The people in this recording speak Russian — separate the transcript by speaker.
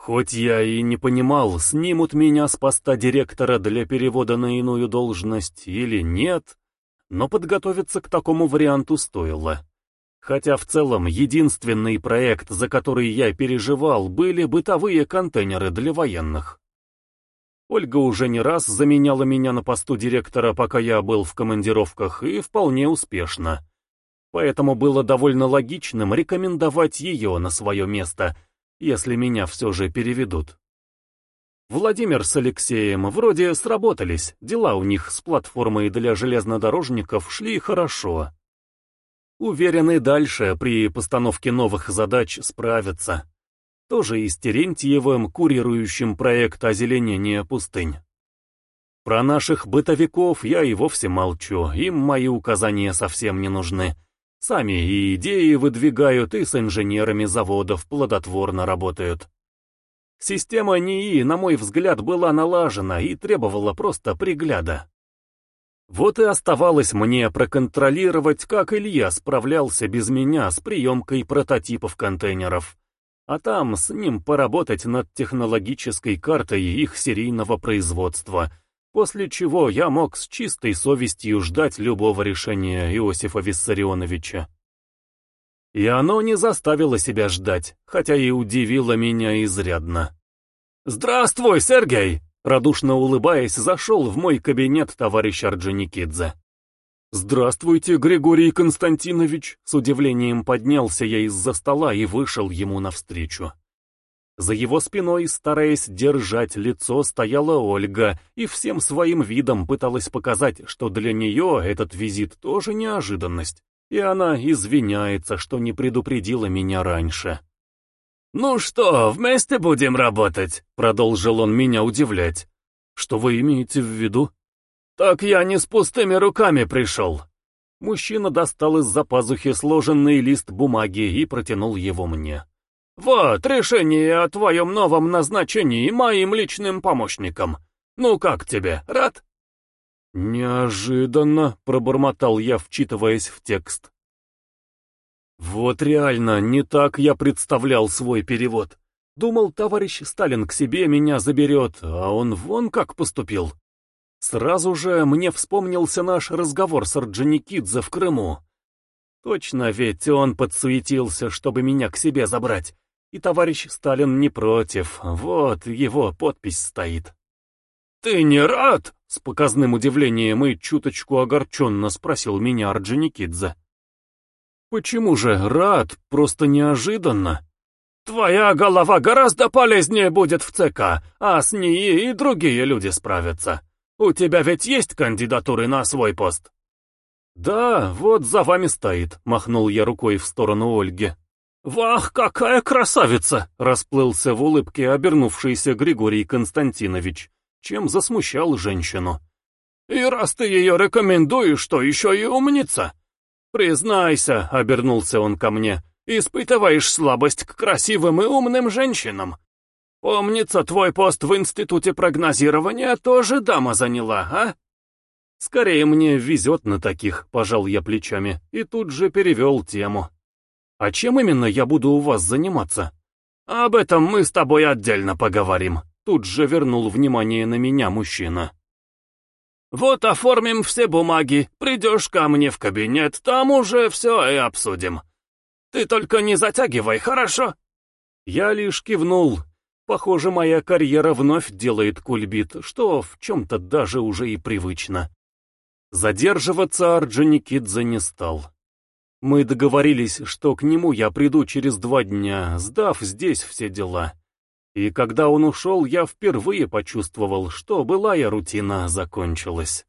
Speaker 1: Хоть я и не понимал, снимут меня с поста директора для перевода на иную должность или нет, но подготовиться к такому варианту стоило. Хотя в целом единственный проект, за который я переживал, были бытовые контейнеры для военных. Ольга уже не раз заменяла меня на посту директора, пока я был в командировках, и вполне успешно. Поэтому было довольно логичным рекомендовать ее на свое место, если меня все же переведут. Владимир с Алексеем вроде сработались, дела у них с платформой для железнодорожников шли хорошо. Уверены дальше при постановке новых задач справятся. Тоже и с Терентьевым, курирующим проект озеленения пустынь. Про наших бытовиков я и вовсе молчу, им мои указания совсем не нужны. Сами и идеи выдвигают, и с инженерами заводов плодотворно работают. Система НИИ, на мой взгляд, была налажена и требовала просто пригляда. Вот и оставалось мне проконтролировать, как Илья справлялся без меня с приемкой прототипов контейнеров, а там с ним поработать над технологической картой их серийного производства, после чего я мог с чистой совестью ждать любого решения Иосифа Виссарионовича. И оно не заставило себя ждать, хотя и удивило меня изрядно. «Здравствуй, Сергей!» Радушно улыбаясь, зашел в мой кабинет товарищ Орджоникидзе. «Здравствуйте, Григорий Константинович!» С удивлением поднялся я из-за стола и вышел ему навстречу. За его спиной, стараясь держать лицо, стояла Ольга и всем своим видом пыталась показать, что для нее этот визит тоже неожиданность, и она извиняется, что не предупредила меня раньше. «Ну что, вместе будем работать?» — продолжил он меня удивлять. «Что вы имеете в виду?» «Так я не с пустыми руками пришел». Мужчина достал из-за пазухи сложенный лист бумаги и протянул его мне. «Вот, решение о твоем новом назначении моим личным помощником. Ну как тебе, рад?» «Неожиданно», — пробормотал я, вчитываясь в текст. Вот реально, не так я представлял свой перевод. Думал, товарищ Сталин к себе меня заберет, а он вон как поступил. Сразу же мне вспомнился наш разговор с Орджоникидзе в Крыму. Точно ведь он подсуетился, чтобы меня к себе забрать. И товарищ Сталин не против, вот его подпись стоит. «Ты не рад?» — с показным удивлением и чуточку огорченно спросил меня Орджоникидзе. «Почему же рад? Просто неожиданно». «Твоя голова гораздо полезнее будет в ЦК, а с ней и другие люди справятся. У тебя ведь есть кандидатуры на свой пост?» «Да, вот за вами стоит», — махнул я рукой в сторону Ольги. «Вах, какая красавица!» — расплылся в улыбке обернувшийся Григорий Константинович, чем засмущал женщину. «И раз ты ее рекомендуешь, то еще и умница. «Признайся», — обернулся он ко мне, — «испытываешь слабость к красивым и умным женщинам. Помнится, твой пост в институте прогнозирования тоже дама заняла, а?» «Скорее мне везет на таких», — пожал я плечами, и тут же перевел тему. «А чем именно я буду у вас заниматься?» «Об этом мы с тобой отдельно поговорим», — тут же вернул внимание на меня мужчина. Вот оформим все бумаги, придешь ко мне в кабинет, там уже все и обсудим. Ты только не затягивай, хорошо?» Я лишь кивнул. Похоже, моя карьера вновь делает кульбит, что в чем-то даже уже и привычно. Задерживаться Орджоникидзе не стал. Мы договорились, что к нему я приду через два дня, сдав здесь все дела. И когда он ушел, я впервые почувствовал, что былая рутина закончилась.